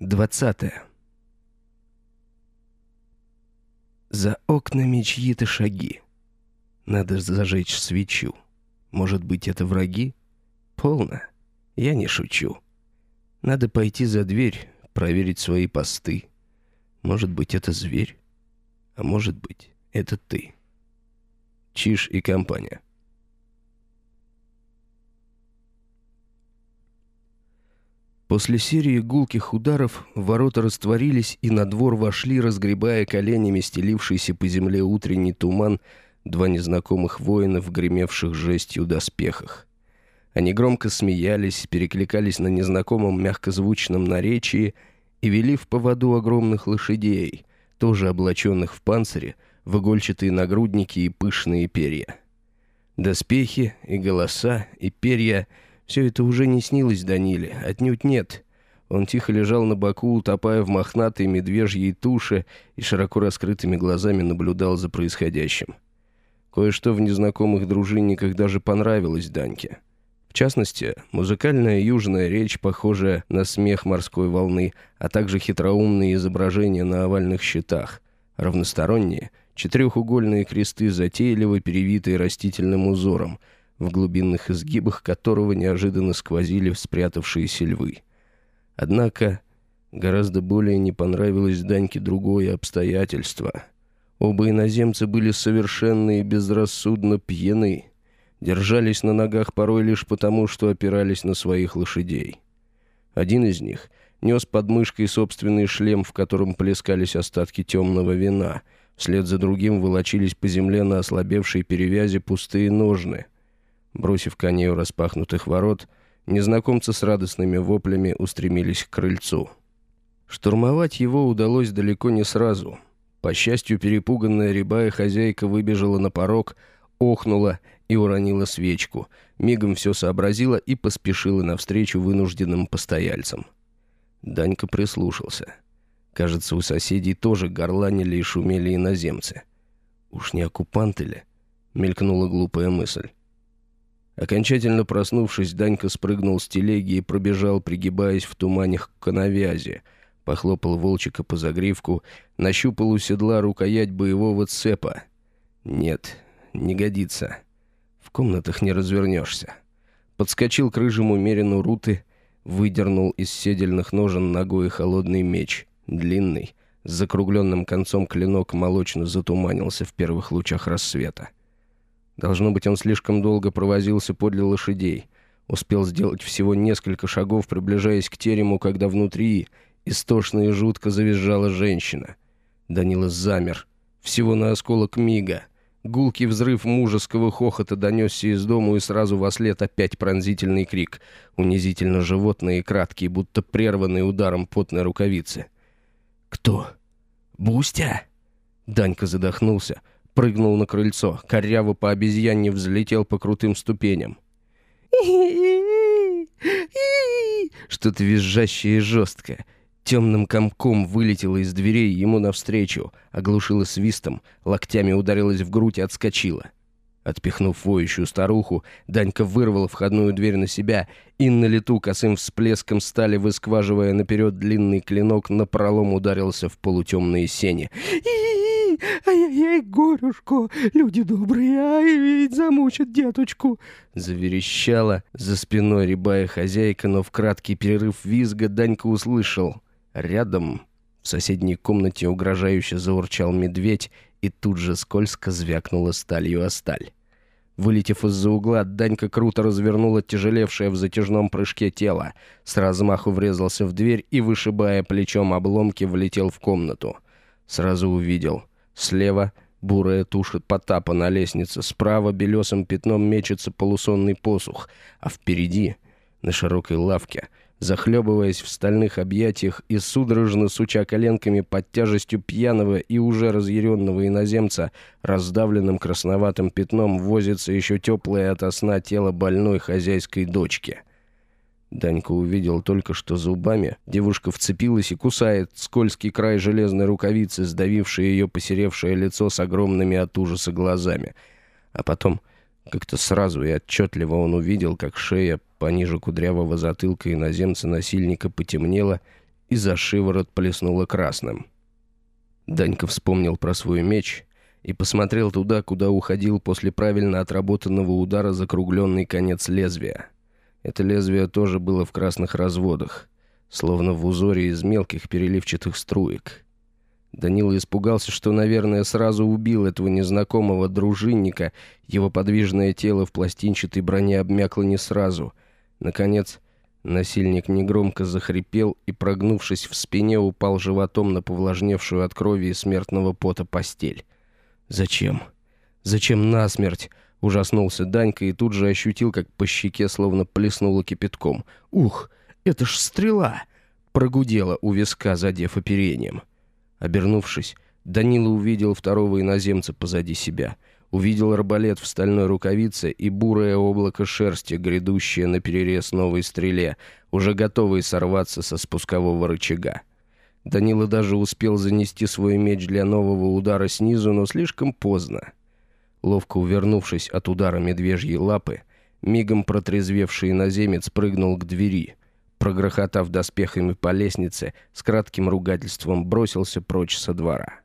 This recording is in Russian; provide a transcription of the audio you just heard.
Двадцатое. За окнами чьи-то шаги. Надо зажечь свечу. Может быть, это враги? Полно. Я не шучу. Надо пойти за дверь, проверить свои посты. Может быть, это зверь? А может быть, это ты. Чиж и компания. После серии гулких ударов ворота растворились, и на двор вошли, разгребая коленями стелившийся по земле утренний туман, два незнакомых воина в гремевших жестью доспехах. Они громко смеялись, перекликались на незнакомом мягкозвучном наречии и вели в поводу огромных лошадей, тоже облаченных в панцире, в игольчатые нагрудники и пышные перья. Доспехи и голоса и перья — все это уже не снилось Даниле, отнюдь нет. Он тихо лежал на боку, утопая в мохнатой медвежьей туше и широко раскрытыми глазами наблюдал за происходящим. Кое-что в незнакомых дружинниках даже понравилось Даньке. В частности, музыкальная южная речь, похожая на смех морской волны, а также хитроумные изображения на овальных щитах, равносторонние, четырехугольные кресты, затейливо перевитые растительным узором — в глубинных изгибах которого неожиданно сквозили спрятавшиеся львы. Однако гораздо более не понравилось Даньке другое обстоятельство. Оба иноземца были совершенно и безрассудно пьяны, держались на ногах порой лишь потому, что опирались на своих лошадей. Один из них нес под мышкой собственный шлем, в котором плескались остатки темного вина. Вслед за другим волочились по земле на ослабевшей перевязи пустые ножны — Бросив коней у распахнутых ворот, незнакомцы с радостными воплями устремились к крыльцу. Штурмовать его удалось далеко не сразу. По счастью, перепуганная рябая хозяйка выбежала на порог, охнула и уронила свечку, мигом все сообразила и поспешила навстречу вынужденным постояльцам. Данька прислушался. Кажется, у соседей тоже горланили и шумели иноземцы. «Уж не оккупанты ли?» — мелькнула глупая мысль. Окончательно проснувшись, Данька спрыгнул с телеги и пробежал, пригибаясь в тумане к коновязи. Похлопал волчика по загривку, нащупал у седла рукоять боевого цепа. Нет, не годится. В комнатах не развернешься. Подскочил к рыжему мерину руты, выдернул из седельных ножен ногой холодный меч, длинный, с закругленным концом клинок молочно затуманился в первых лучах рассвета. Должно быть, он слишком долго провозился подле лошадей. Успел сделать всего несколько шагов, приближаясь к терему, когда внутри истошно и жутко завизжала женщина. Данила замер. Всего на осколок мига. Гулкий взрыв мужеского хохота донесся из дому, и сразу во след опять пронзительный крик. Унизительно животный и краткий, будто прерванный ударом потной рукавицы. «Кто? Бустя?» Данька задохнулся прыгнул на крыльцо, коряво по обезьяне взлетел по крутым ступеням. Что-то визжащее и жесткое. Темным комком вылетело из дверей ему навстречу, оглушило свистом, локтями ударилась в грудь и отскочила. Отпихнув воющую старуху, Данька вырвал входную дверь на себя и на лету косым всплеском стали, выскваживая наперед длинный клинок, напролом ударился в полутемные сени. Ай-яй-яй, горюшку, люди добрые, ай, ведь замучат деточку!» Заверещала за спиной рябая хозяйка, но в краткий перерыв визга Данька услышал. Рядом, в соседней комнате, угрожающе заурчал медведь, и тут же скользко звякнула сталью о сталь. Вылетев из-за угла, Данька круто развернула тяжелевшее в затяжном прыжке тело, с размаху врезался в дверь и, вышибая плечом обломки, влетел в комнату. Сразу увидел. Слева бурая туша Потапа на лестнице, справа белесым пятном мечется полусонный посух, а впереди, на широкой лавке, захлебываясь в стальных объятиях и судорожно суча коленками под тяжестью пьяного и уже разъяренного иноземца, раздавленным красноватым пятном возится еще теплое ото сна тело больной хозяйской дочки. Данька увидел только что зубами. Девушка вцепилась и кусает скользкий край железной рукавицы, сдавившей ее посеревшее лицо с огромными от ужаса глазами. А потом как-то сразу и отчетливо он увидел, как шея пониже кудрявого затылка иноземца-насильника потемнела и за шиворот плеснуло красным. Данька вспомнил про свой меч и посмотрел туда, куда уходил после правильно отработанного удара закругленный конец лезвия. Это лезвие тоже было в красных разводах, словно в узоре из мелких переливчатых струек. Данила испугался, что, наверное, сразу убил этого незнакомого дружинника. Его подвижное тело в пластинчатой броне обмякло не сразу. Наконец, насильник негромко захрипел и, прогнувшись в спине, упал животом на повлажневшую от крови и смертного пота постель. «Зачем? Зачем насмерть?» — ужаснулся Данька и тут же ощутил, как по щеке словно плеснуло кипятком. «Ух, это ж стрела!» — прогудела у виска, задев оперением. Обернувшись, Данила увидел второго иноземца позади себя. Увидел арбалет в стальной рукавице и бурое облако шерсти, грядущее на перерез новой стреле, уже готовые сорваться со спускового рычага. Данила даже успел занести свой меч для нового удара снизу, но слишком поздно. Ловко увернувшись от удара медвежьей лапы, мигом протрезвевший иноземец прыгнул к двери — прогрохотав доспехами по лестнице, с кратким ругательством бросился прочь со двора.